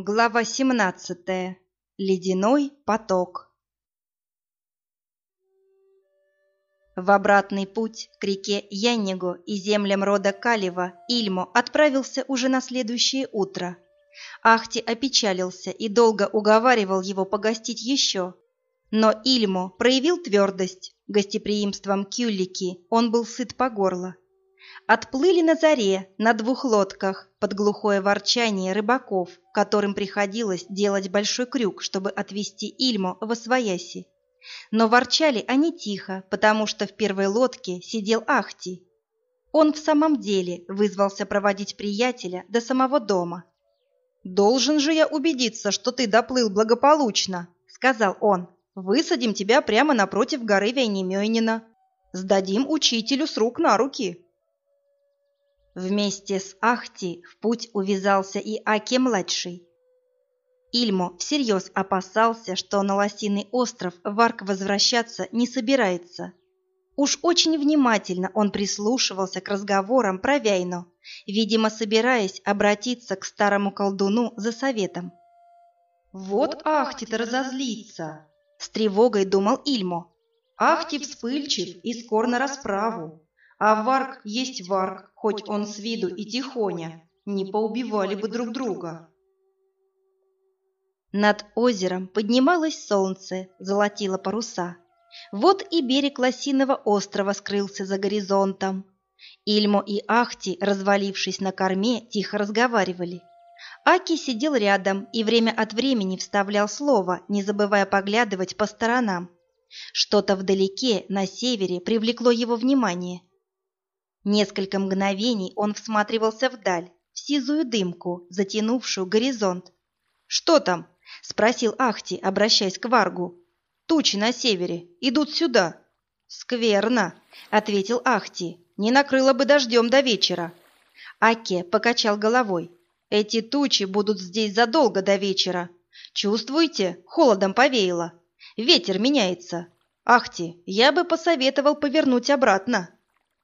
Глава 17. Ледяной поток. В обратный путь к реке Яннигу и землям рода Калева Ильмо отправился уже на следующее утро. Ахти опечалился и долго уговаривал его погостить еще. Но Ильмо проявил твердость. Гостеприимством Кюллики он был сыт по горло. Отплыли на заре на двух лодках под глухое ворчание рыбаков, которым приходилось делать большой крюк, чтобы отвезти Ильму в Освояси. Но ворчали они тихо, потому что в первой лодке сидел Ахти. Он в самом деле вызвался проводить приятеля до самого дома. «Должен же я убедиться, что ты доплыл благополучно», — сказал он. «Высадим тебя прямо напротив горы Вейнемёйнина. Сдадим учителю с рук на руки». Вместе с Ахти в путь увязался и Аке-младший. Ильмо всерьез опасался, что на Лосиный остров Варк возвращаться не собирается. Уж очень внимательно он прислушивался к разговорам про Вяйну, видимо, собираясь обратиться к старому колдуну за советом. «Вот Ахти-то разозлится!» — с тревогой думал Ильмо. «Ахти вспыльчив и скор на расправу. А Варк есть Варк, хоть он с виду и тихоня, не поубивали бы друг друга. Над озером поднималось солнце, золотило паруса. Вот и берег Лосиного острова скрылся за горизонтом. Ильмо и Ахти, развалившись на корме, тихо разговаривали. Аки сидел рядом и время от времени вставлял слово, не забывая поглядывать по сторонам. Что-то вдалеке, на севере, привлекло его внимание. Несколько мгновений он всматривался вдаль, в сизую дымку, затянувшую горизонт. «Что там?» — спросил Ахти, обращаясь к Варгу. «Тучи на севере. Идут сюда». «Скверно», — ответил Ахти. «Не накрыло бы дождем до вечера». Аке покачал головой. «Эти тучи будут здесь задолго до вечера. Чувствуете? Холодом повеяло. Ветер меняется. Ахти, я бы посоветовал повернуть обратно».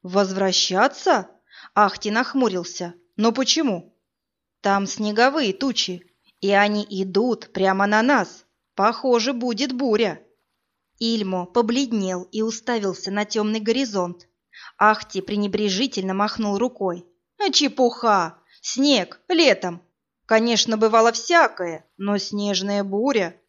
«Возвращаться?» Ахти нахмурился. «Но почему?» «Там снеговые тучи, и они идут прямо на нас. Похоже, будет буря». Ильмо побледнел и уставился на темный горизонт. Ахти пренебрежительно махнул рукой. «А чепуха! Снег! Летом! Конечно, бывало всякое, но снежная буря...»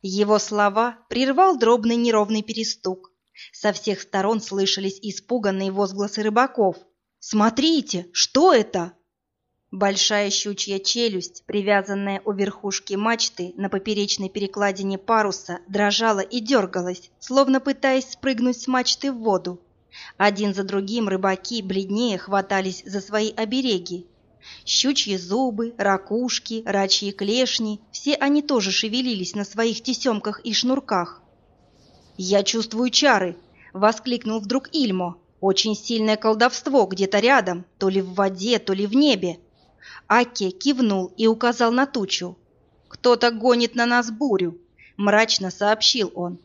Его слова прервал дробный неровный перестук. Со всех сторон слышались испуганные возгласы рыбаков. «Смотрите, что это?» Большая щучья челюсть, привязанная у верхушки мачты на поперечной перекладине паруса, дрожала и дергалась, словно пытаясь спрыгнуть с мачты в воду. Один за другим рыбаки бледнее хватались за свои обереги. Щучьи зубы, ракушки, рачьи клешни – все они тоже шевелились на своих тесемках и шнурках. «Я чувствую чары!» — воскликнул вдруг Ильмо. «Очень сильное колдовство где-то рядом, то ли в воде, то ли в небе». Аки кивнул и указал на тучу. «Кто-то гонит на нас бурю», — мрачно сообщил он.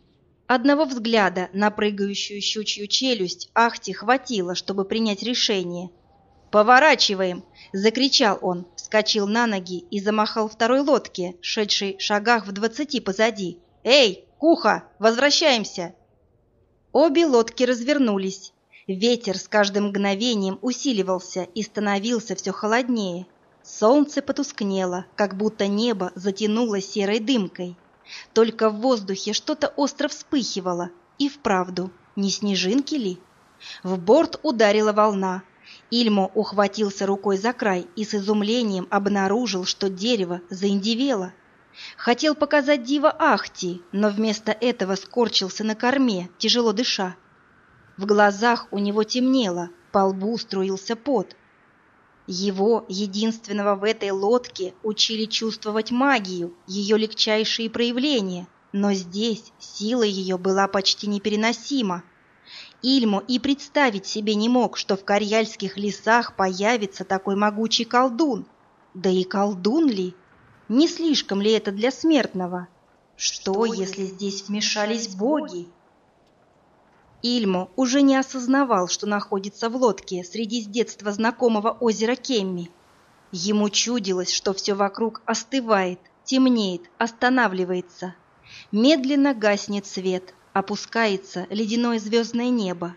Одного взгляда на прыгающую щучью челюсть Ахти хватило, чтобы принять решение. «Поворачиваем!» — закричал он, вскочил на ноги и замахал второй лодке, шедшей шагах в двадцати позади. «Эй, Куха, возвращаемся!» Обе лодки развернулись. Ветер с каждым мгновением усиливался и становился все холоднее. Солнце потускнело, как будто небо затянуло серой дымкой. Только в воздухе что-то остро вспыхивало. И вправду, не снежинки ли? В борт ударила волна. Ильмо ухватился рукой за край и с изумлением обнаружил, что дерево заиндивело. Хотел показать Дива Ахти, но вместо этого скорчился на корме, тяжело дыша. В глазах у него темнело, по лбу струился пот. Его, единственного в этой лодке, учили чувствовать магию, ее легчайшие проявления, но здесь сила ее была почти непереносима. Ильмо и представить себе не мог, что в карьяльских лесах появится такой могучий колдун. Да и колдун ли? Не слишком ли это для смертного? Что, если здесь вмешались боги? Ильмо уже не осознавал, что находится в лодке среди с детства знакомого озера Кемми. Ему чудилось, что все вокруг остывает, темнеет, останавливается. Медленно гаснет свет, опускается ледяное звездное небо.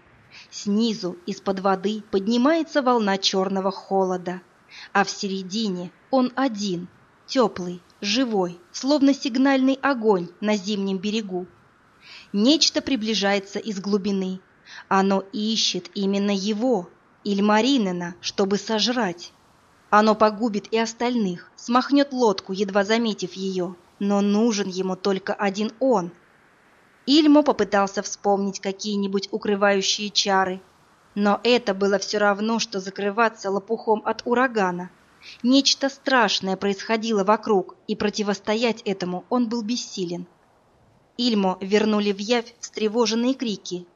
Снизу, из-под воды, поднимается волна черного холода. А в середине он один, теплый, живой, словно сигнальный огонь на зимнем берегу. Нечто приближается из глубины. Оно ищет именно его, Ильмаринена, чтобы сожрать. Оно погубит и остальных, смахнет лодку, едва заметив ее. Но нужен ему только один он. Ильмо попытался вспомнить какие-нибудь укрывающие чары. Но это было все равно, что закрываться лопухом от урагана. Нечто страшное происходило вокруг, и противостоять этому он был бессилен. Ильмо вернули в явь встревоженные крики,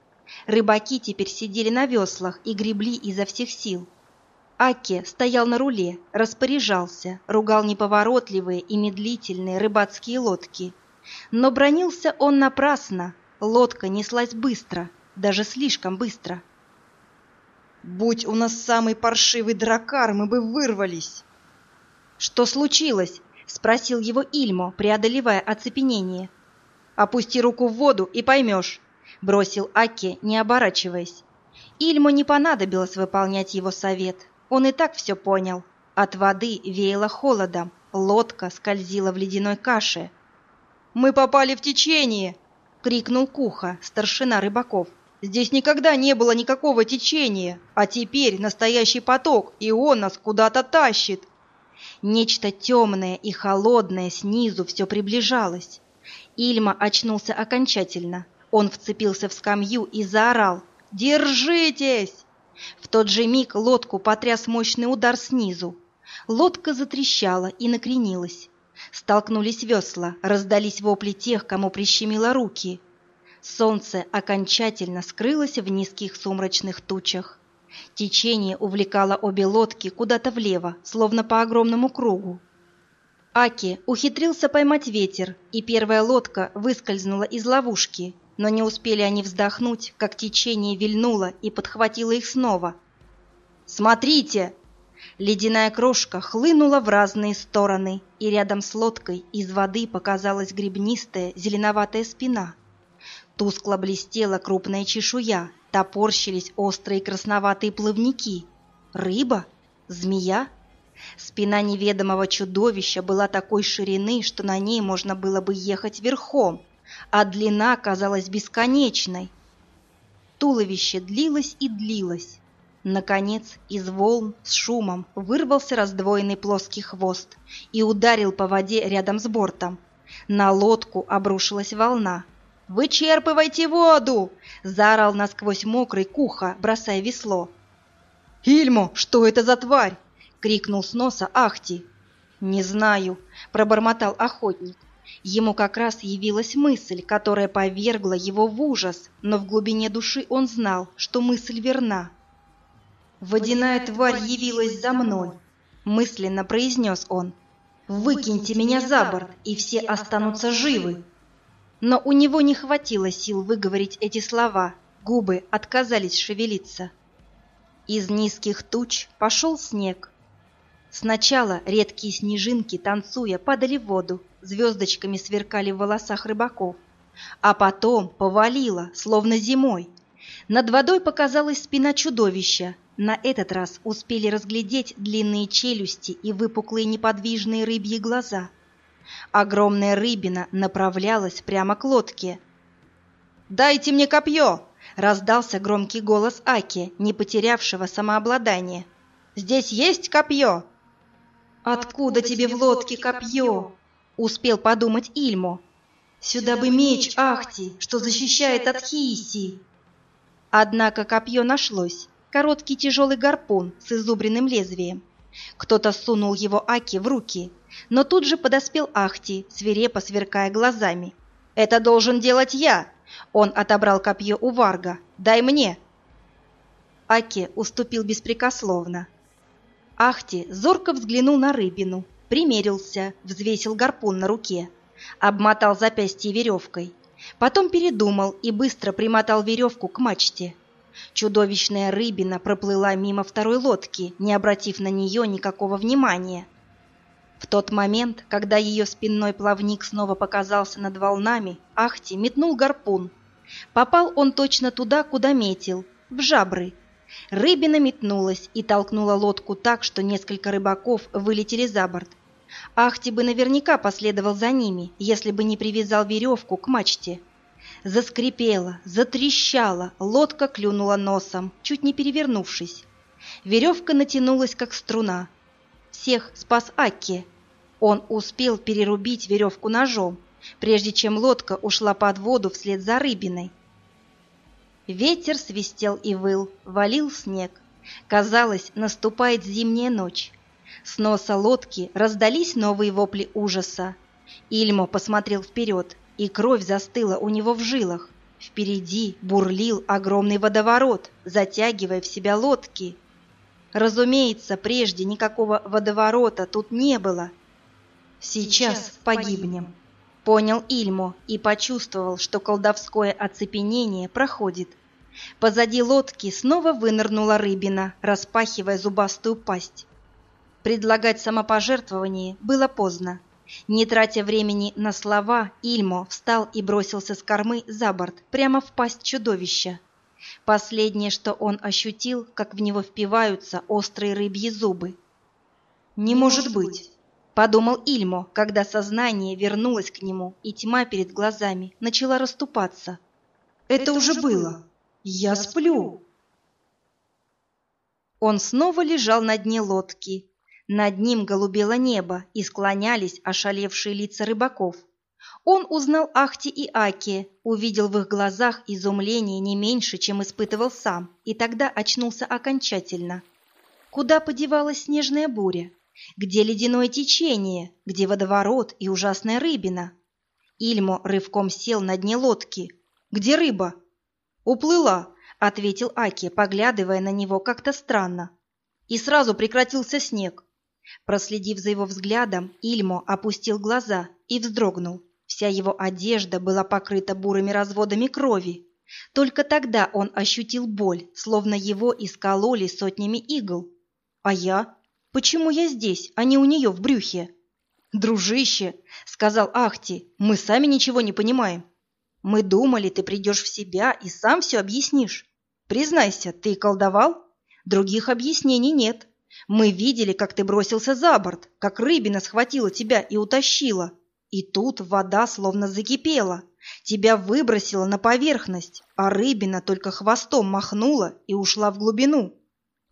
Рыбаки теперь сидели на веслах и гребли изо всех сил. Аке стоял на руле, распоряжался, ругал неповоротливые и медлительные рыбацкие лодки. Но бронился он напрасно, лодка неслась быстро, даже слишком быстро. «Будь у нас самый паршивый дракар, мы бы вырвались!» «Что случилось?» — спросил его Ильмо, преодолевая оцепенение. «Опусти руку в воду и поймешь», — бросил Аки, не оборачиваясь. Ильму не понадобилось выполнять его совет. Он и так все понял. От воды веяло холодом, лодка скользила в ледяной каше. «Мы попали в течение!» — крикнул Куха, старшина рыбаков. «Здесь никогда не было никакого течения, а теперь настоящий поток, и он нас куда-то тащит!» Нечто темное и холодное снизу все приближалось. Ильма очнулся окончательно. Он вцепился в скамью и заорал «Держитесь!». В тот же миг лодку потряс мощный удар снизу. Лодка затрещала и накренилась. Столкнулись весла, раздались вопли тех, кому прищемило руки. Солнце окончательно скрылось в низких сумрачных тучах. Течение увлекало обе лодки куда-то влево, словно по огромному кругу. Аки ухитрился поймать ветер, и первая лодка выскользнула из ловушки, но не успели они вздохнуть, как течение вильнуло и подхватило их снова. «Смотрите!» Ледяная крошка хлынула в разные стороны, и рядом с лодкой из воды показалась гребнистая зеленоватая спина. Тускло блестела крупная чешуя, топорщились острые красноватые плавники. Рыба? Змея? Спина неведомого чудовища была такой ширины, что на ней можно было бы ехать верхом а длина казалась бесконечной. Туловище длилось и длилось. Наконец, из волн с шумом вырвался раздвоенный плоский хвост и ударил по воде рядом с бортом. На лодку обрушилась волна. «Вычерпывайте воду!» – заорал насквозь мокрый куха, бросая весло. «Ильмо, что это за тварь?» – крикнул с носа Ахти. «Не знаю», – пробормотал охотник. Ему как раз явилась мысль, которая повергла его в ужас, но в глубине души он знал, что мысль верна. «Водяная тварь явилась за мной», — мысленно произнес он. «Выкиньте меня за борт, и все останутся живы». Но у него не хватило сил выговорить эти слова, губы отказались шевелиться. Из низких туч пошел снег. Сначала редкие снежинки, танцуя, падали в воду, звездочками сверкали в волосах рыбаков. А потом повалило, словно зимой. Над водой показалась спина чудовища. На этот раз успели разглядеть длинные челюсти и выпуклые неподвижные рыбьи глаза. Огромная рыбина направлялась прямо к лодке. «Дайте мне копье!» — раздался громкий голос Аки, не потерявшего самообладание. «Здесь есть копье?» «Откуда тебе в лодке копье?» успел подумать Ильмо. Сюда бы меч Ахти, что защищает от Хииси. Однако копье нашлось, короткий тяжелый гарпун с изубренным лезвием. Кто-то сунул его Аки в руки, но тут же подоспел Ахти, свирепо сверкая глазами. «Это должен делать я!» Он отобрал копье у Варга. «Дай мне!» Аки уступил беспрекословно. Ахти зорко взглянул на рыбину, примерился, взвесил гарпун на руке, обмотал запястье веревкой. Потом передумал и быстро примотал веревку к мачте. Чудовищная рыбина проплыла мимо второй лодки, не обратив на нее никакого внимания. В тот момент, когда ее спинной плавник снова показался над волнами, Ахти метнул гарпун. Попал он точно туда, куда метил, в жабры. Рыбина метнулась и толкнула лодку так, что несколько рыбаков вылетели за борт. Ахти бы наверняка последовал за ними, если бы не привязал веревку к мачте. Заскрипела, затрещала, лодка клюнула носом, чуть не перевернувшись. Веревка натянулась, как струна. Всех спас Акки. Он успел перерубить веревку ножом, прежде чем лодка ушла под воду вслед за рыбиной. Ветер свистел и выл, валил снег. Казалось, наступает зимняя ночь. С носа лодки раздались новые вопли ужаса. Ильмо посмотрел вперед и кровь застыла у него в жилах. Впереди бурлил огромный водоворот, затягивая в себя лодки. Разумеется, прежде никакого водоворота тут не было. «Сейчас погибнем», — понял Ильмо и почувствовал, что колдовское оцепенение проходит. Позади лодки снова вынырнула рыбина, распахивая зубастую пасть. Предлагать самопожертвование было поздно. Не тратя времени на слова, Ильмо встал и бросился с кормы за борт, прямо в пасть чудовища. Последнее, что он ощутил, как в него впиваются острые рыбьи зубы. «Не может быть!» – подумал Ильмо, когда сознание вернулось к нему, и тьма перед глазами начала расступаться. «Это уже было! Я сплю!» Он снова лежал на дне лодки, над ним голубело небо и склонялись ошалевшие лица рыбаков. Он узнал Ахти и Аки, увидел в их глазах изумление не меньше, чем испытывал сам, и тогда очнулся окончательно. Куда подевалась снежная буря? Где ледяное течение? Где водоворот и ужасная рыбина? Ильмо рывком сел на дне лодки. «Где рыба?» «Уплыла», — ответил Аки, поглядывая на него как-то странно. И сразу прекратился снег. Проследив за его взглядом, Ильмо опустил глаза и вздрогнул. Вся его одежда была покрыта бурыми разводами крови. Только тогда он ощутил боль, словно его искололи сотнями игл. «А я? Почему я здесь, а не у нее в брюхе?» «Дружище», — сказал Ахти, — «мы сами ничего не понимаем. Мы думали, ты придешь в себя и сам все объяснишь. Признайся, ты колдовал? Других объяснений нет. Мы видели, как ты бросился за борт, как рыбина схватила тебя и утащила. И тут вода словно закипела. Тебя выбросила на поверхность, а рыбина только хвостом махнула и ушла в глубину.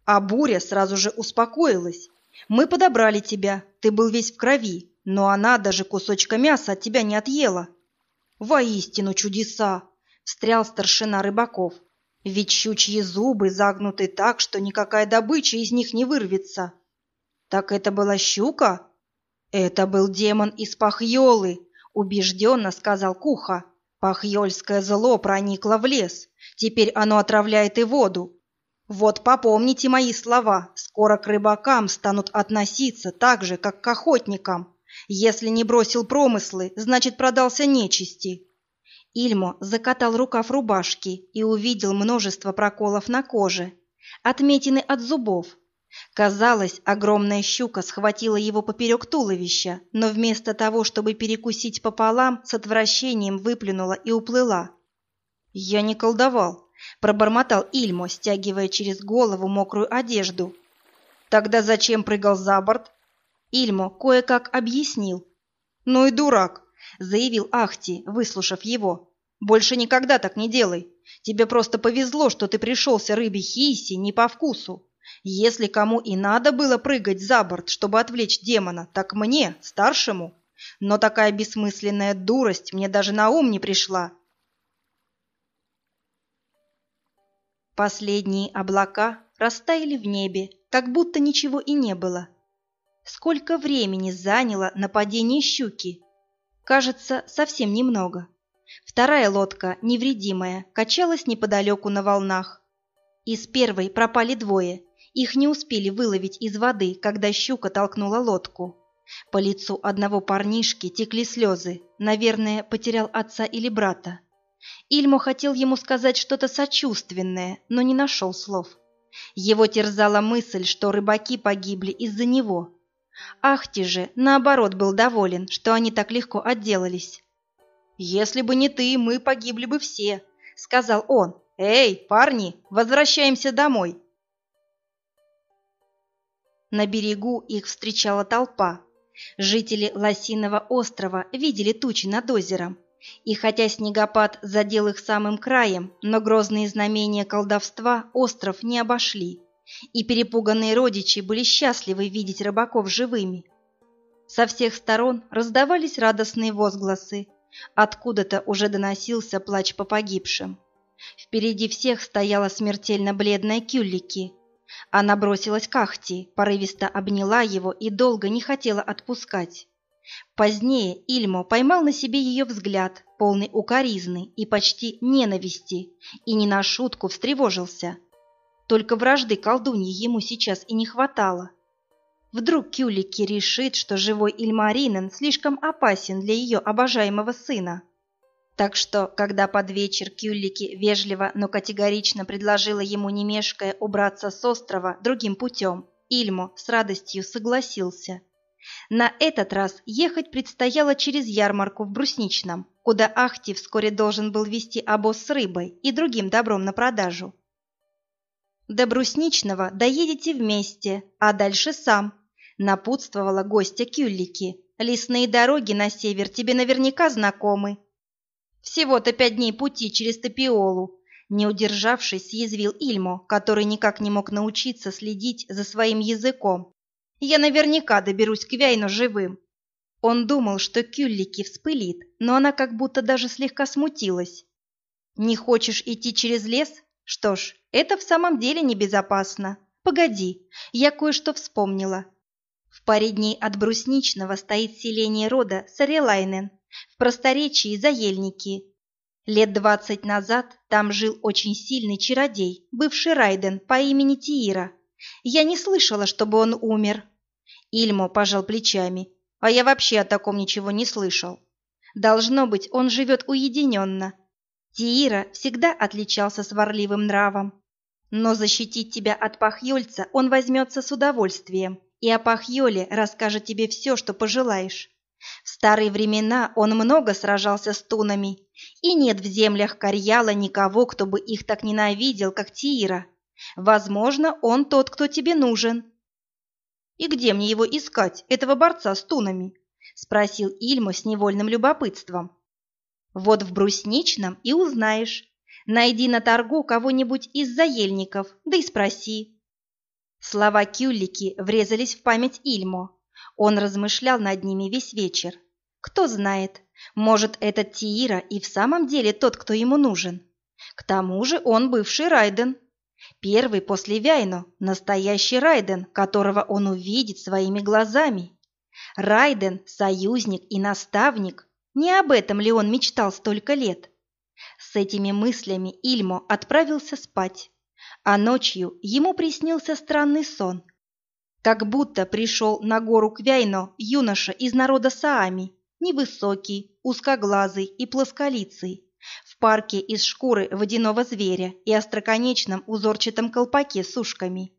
А буря сразу же успокоилась. Мы подобрали тебя, ты был весь в крови, но она даже кусочка мяса от тебя не отъела. Воистину чудеса! Встрял старшина рыбаков. Ведь щучьи зубы загнуты так, что никакая добыча из них не вырвется. Так это была щука? Это был демон из Пахьолы, убежденно сказал Куха. Пахьольское зло проникло в лес. Теперь оно отравляет и воду. Вот попомните мои слова. Скоро к рыбакам станут относиться так же, как к охотникам. Если не бросил промыслы, значит продался нечисти. Ильмо закатал рукав рубашки и увидел множество проколов на коже, отметины от зубов. Казалось, огромная щука схватила его поперек туловища, но вместо того, чтобы перекусить пополам, с отвращением выплюнула и уплыла. «Я не колдовал», — пробормотал Ильмо, стягивая через голову мокрую одежду. «Тогда зачем прыгал за борт?» Ильмо кое-как объяснил. «Ну и дурак», — заявил Ахти, выслушав его. Больше никогда так не делай. Тебе просто повезло, что ты пришелся рыбе Хиси не по вкусу. Если кому и надо было прыгать за борт, чтобы отвлечь демона, так мне, старшему. Но такая бессмысленная дурость мне даже на ум не пришла. Последние облака растаяли в небе, как будто ничего и не было. Сколько времени заняло нападение щуки? Кажется, совсем немного. Вторая лодка, невредимая, качалась неподалеку на волнах. Из первой пропали двое. Их не успели выловить из воды, когда щука толкнула лодку. По лицу одного парнишки текли слезы. Наверное, потерял отца или брата. Ильмо хотел ему сказать что-то сочувственное, но не нашел слов. Его терзала мысль, что рыбаки погибли из-за него. Ахти же, наоборот, был доволен, что они так легко отделались. «Если бы не ты, мы погибли бы все», — сказал он. «Эй, парни, возвращаемся домой!» На берегу их встречала толпа. Жители Лосиного острова видели тучи над озером. И хотя снегопад задел их самым краем, но грозные знамения колдовства остров не обошли. И перепуганные родичи были счастливы видеть рыбаков живыми. Со всех сторон раздавались радостные возгласы. Откуда-то уже доносился плач по погибшим. Впереди всех стояла смертельно бледная Кюллики. Она бросилась к Ахти, порывисто обняла его и долго не хотела отпускать. Позднее Ильмо поймал на себе ее взгляд, полный укоризны и почти ненависти, и не на шутку встревожился. Только вражды колдуньи ему сейчас и не хватало. Вдруг Кюлики решит, что живой Ильмаринен слишком опасен для ее обожаемого сына. Так что, когда под вечер Кюллики вежливо, но категорично предложила ему не мешкая убраться с острова другим путем, Ильмо с радостью согласился. На этот раз ехать предстояло через ярмарку в Брусничном, куда Ахти вскоре должен был вести обоз с рыбой и другим добром на продажу. До Брусничного доедете вместе, а дальше сам, напутствовала гостья Кюллики. Лесные дороги на север тебе наверняка знакомы. Всего-то пять дней пути через Топиолу. Не удержавшись, съязвил Ильмо, который никак не мог научиться следить за своим языком. Я наверняка доберусь к Вяйну живым. Он думал, что Кюллики вспылит, но она как будто даже слегка смутилась. «Не хочешь идти через лес? Что ж, это в самом деле небезопасно. Погоди, я кое-что вспомнила. В паре дней от Брусничного стоит селение рода Сарелайнен, в просторечии заельники. Лет двадцать назад там жил очень сильный чародей, бывший Райден по имени Тиира. Я не слышала, чтобы он умер. Ильмо пожал плечами. А я вообще о таком ничего не слышал. Должно быть, он живет уединенно. Тиира всегда отличался сварливым нравом. Но защитить тебя от пахьёльца он возьмется с удовольствием, и о пахьёле расскажет тебе все, что пожелаешь. В старые времена он много сражался с тунами, и нет в землях Карьяла никого, кто бы их так ненавидел, как Тиира. Возможно, он тот, кто тебе нужен. «И где мне его искать, этого борца с тунами?» – спросил Ильмо с невольным любопытством. «Вот в Брусничном и узнаешь. Найди на торгу кого-нибудь из заельников, да и спроси». Слова Кюллики врезались в память Ильмо. Он размышлял над ними весь вечер. Кто знает, может, этот Тиира и в самом деле тот, кто ему нужен. К тому же он бывший Райден. Первый после Вяйно, настоящий Райден, которого он увидит своими глазами. Райден – союзник и наставник. Не об этом ли он мечтал столько лет? С этими мыслями Ильмо отправился спать. А ночью ему приснился странный сон – как будто пришел на гору Квяйно юноша из народа Саами, невысокий, узкоглазый и плосколицый, в парке из шкуры водяного зверя и остроконечном узорчатом колпаке с ушками.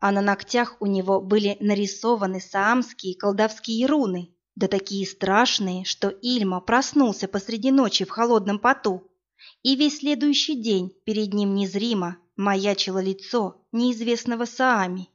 А на ногтях у него были нарисованы саамские колдовские руны, да такие страшные, что Ильма проснулся посреди ночи в холодном поту. И весь следующий день перед ним незримо маячило лицо неизвестного Саами.